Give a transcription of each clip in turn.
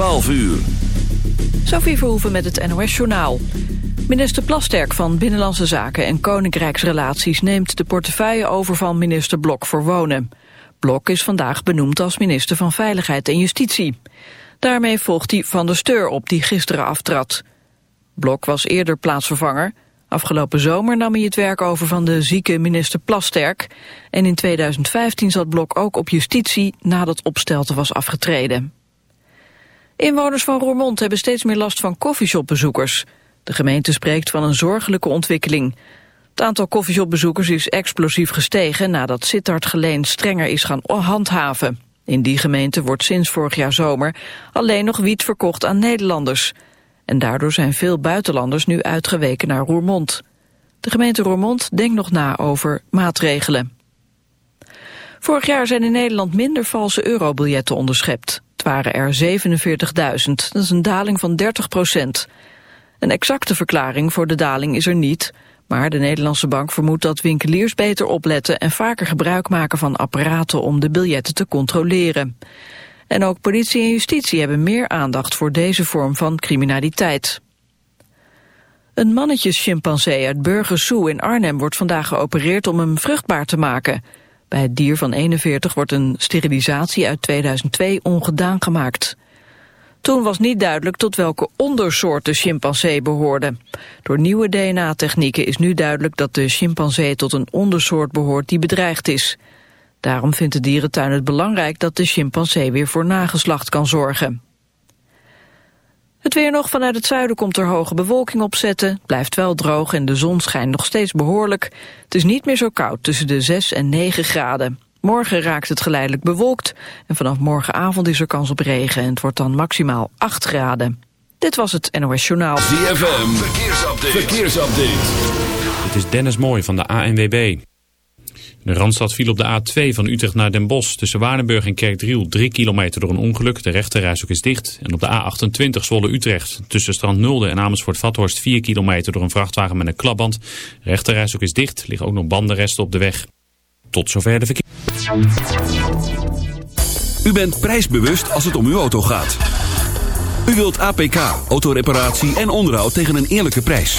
12 uur. Sophie Verhoeven met het NOS-journaal. Minister Plasterk van Binnenlandse Zaken en Koninkrijksrelaties... neemt de portefeuille over van minister Blok voor Wonen. Blok is vandaag benoemd als minister van Veiligheid en Justitie. Daarmee volgt hij Van der Steur op, die gisteren aftrad. Blok was eerder plaatsvervanger. Afgelopen zomer nam hij het werk over van de zieke minister Plasterk. En in 2015 zat Blok ook op justitie nadat Opstelten was afgetreden. Inwoners van Roermond hebben steeds meer last van koffieshopbezoekers. De gemeente spreekt van een zorgelijke ontwikkeling. Het aantal koffieshopbezoekers is explosief gestegen... nadat Sittard Geleen strenger is gaan handhaven. In die gemeente wordt sinds vorig jaar zomer alleen nog wiet verkocht aan Nederlanders. En daardoor zijn veel buitenlanders nu uitgeweken naar Roermond. De gemeente Roermond denkt nog na over maatregelen. Vorig jaar zijn in Nederland minder valse eurobiljetten onderschept. Waren er 47.000, dat is een daling van 30 procent. Een exacte verklaring voor de daling is er niet... maar de Nederlandse bank vermoedt dat winkeliers beter opletten... en vaker gebruik maken van apparaten om de biljetten te controleren. En ook politie en justitie hebben meer aandacht voor deze vorm van criminaliteit. Een mannetjeschimpansee uit Burgersoe in Arnhem wordt vandaag geopereerd om hem vruchtbaar te maken... Bij het dier van 41 wordt een sterilisatie uit 2002 ongedaan gemaakt. Toen was niet duidelijk tot welke ondersoort de chimpansee behoorde. Door nieuwe DNA-technieken is nu duidelijk dat de chimpansee tot een ondersoort behoort die bedreigd is. Daarom vindt de dierentuin het belangrijk dat de chimpansee weer voor nageslacht kan zorgen. Het weer nog vanuit het zuiden komt er hoge bewolking opzetten. Blijft wel droog en de zon schijnt nog steeds behoorlijk. Het is niet meer zo koud tussen de 6 en 9 graden. Morgen raakt het geleidelijk bewolkt en vanaf morgenavond is er kans op regen en het wordt dan maximaal 8 graden. Dit was het NOS Journaal. ZFM, verkeersupdate. verkeersupdate. Het is Dennis Mooij van de ANWB. De Randstad viel op de A2 van Utrecht naar Den Bosch. Tussen Waardenburg en Kerkdriel 3 kilometer door een ongeluk. De rechterreis ook is dicht. En op de A28 Zwolle-Utrecht. Tussen Strand Nulde en Amersfoort-Vathorst 4 kilometer door een vrachtwagen met een klapband. De rechterreis ook is dicht. Liggen ook nog bandenresten op de weg. Tot zover de verkeer. U bent prijsbewust als het om uw auto gaat. U wilt APK, autoreparatie en onderhoud tegen een eerlijke prijs.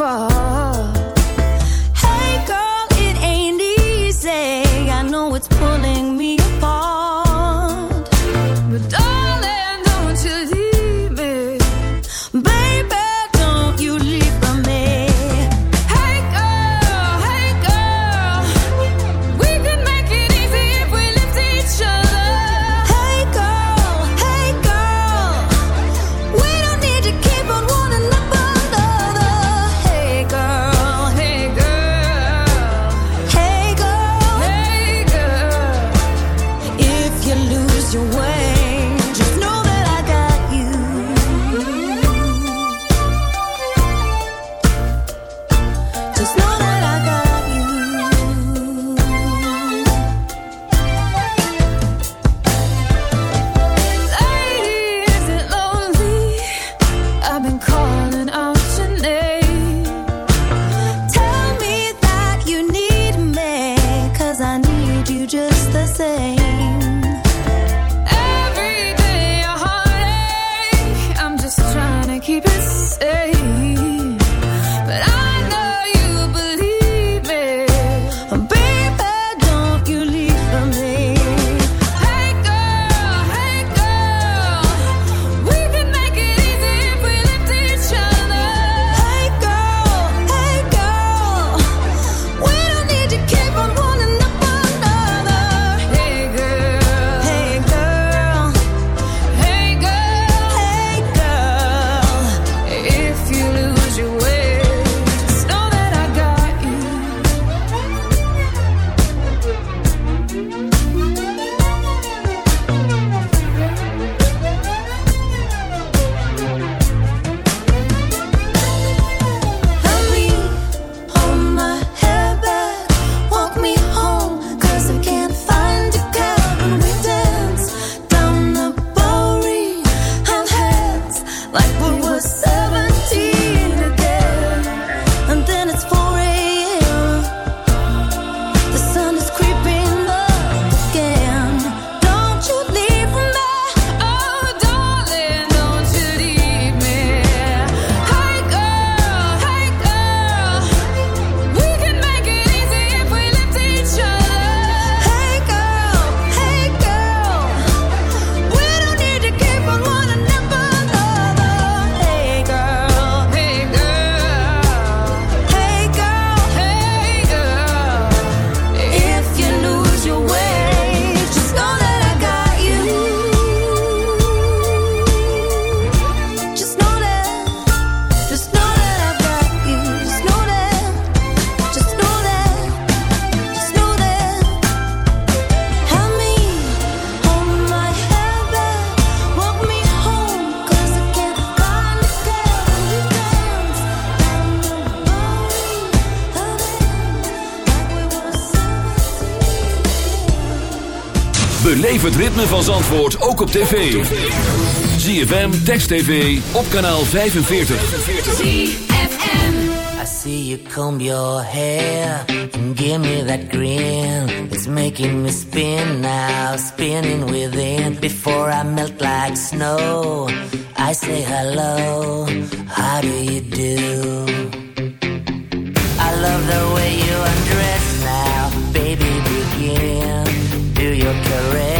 fall Beleef het ritme van Zandvoort ook op tv. ZFM, Text TV, op kanaal 45. I see you comb your hair and give me that grin. It's making me spin now, spinning within. Before I melt like snow, I say hello. How do you do? I love the way you undress now, baby. Begin. Do your heart's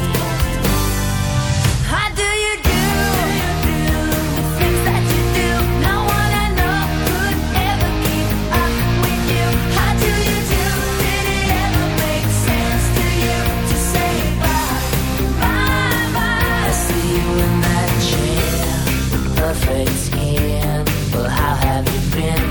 Skin. Well, how have you been,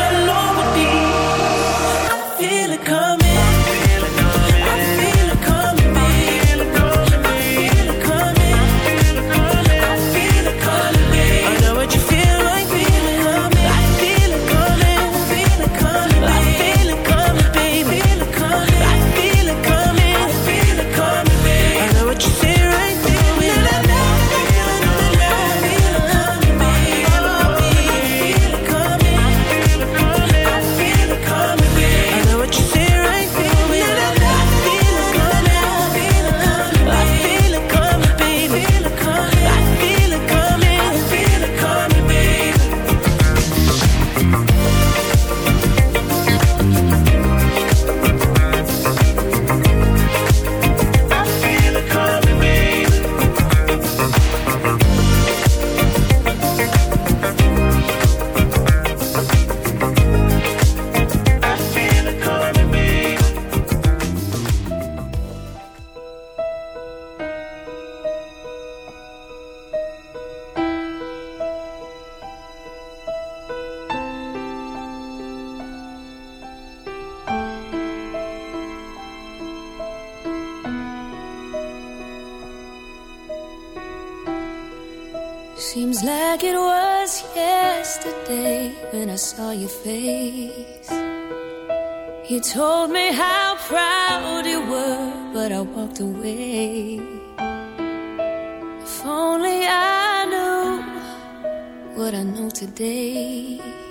You.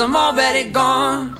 I'm already gone.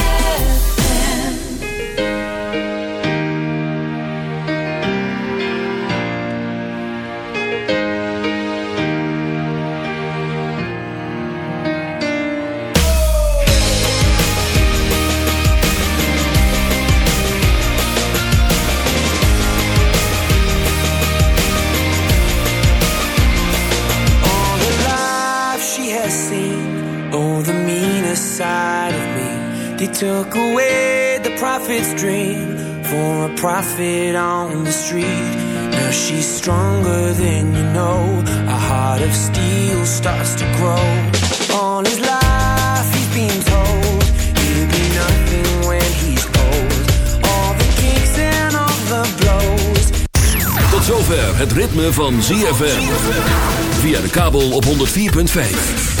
took away the prophet's dream for a prophet on the street. Now she's stronger than you know. A heart of steel starts to grow. All his life he's been told he'll be nothing when he's old. All the kicks and all the blows. Tot zover het ritme van ZFM. Via de kabel op 104.5.